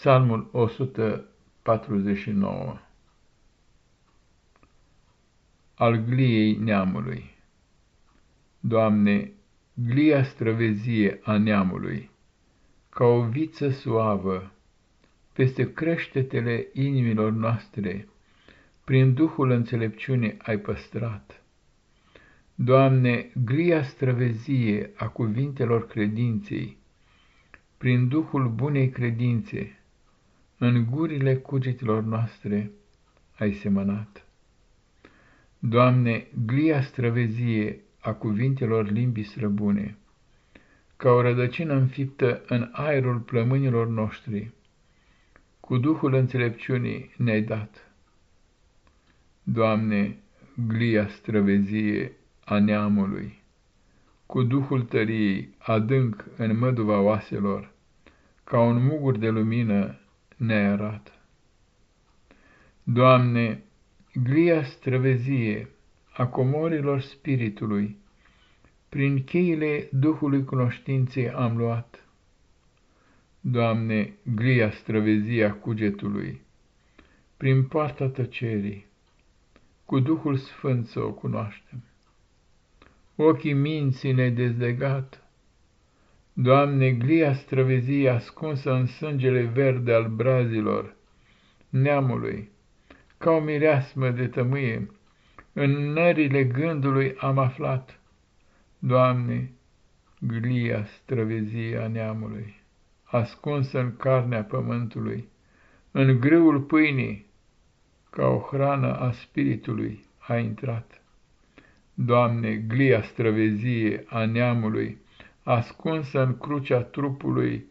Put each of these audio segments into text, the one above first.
Psalmul 149 Al gliei neamului Doamne, glia străvezie a neamului, ca o viță suavă, peste creștetele inimilor noastre, prin Duhul înțelepciunii ai păstrat. Doamne, glia străvezie a cuvintelor credinței, prin Duhul bunei credințe, în gurile cugetilor noastre ai semănat. Doamne, glia străvezie a cuvintelor limbii străbune, ca o rădăcină înfiptă în aerul plămânilor noștri, cu Duhul înțelepciunii ne-ai dat. Doamne, glia străvezie a neamului, cu Duhul tăriei adânc în măduva oaselor, ca un mugur de lumină ne arată. Doamne, glia străvezie a comorilor spiritului, prin cheile Duhului cunoștinței am luat. Doamne, glia străvezia cugetului, prin poarta tăcerii, cu Duhul Sfânt să o cunoaștem. Ochii minții ne dezlegat, Doamne, glia străvezii ascunsă în sângele verde al brazilor, neamului, ca o mireasmă de tămâie, în nările gândului am aflat, Doamne, glia străvezii a neamului, ascunsă în carnea pământului, în grâul pâinii, ca o hrană a spiritului a intrat. Doamne, glia străvezie a neamului, ascunsă în crucea trupului,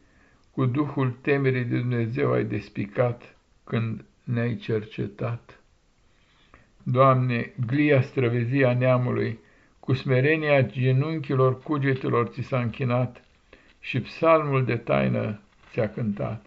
cu Duhul temerii de Dumnezeu ai despicat când ne-ai cercetat. Doamne, glia străvezia neamului, cu smerenia genunchilor cugetelor ți s-a închinat și psalmul de taină ți-a cântat.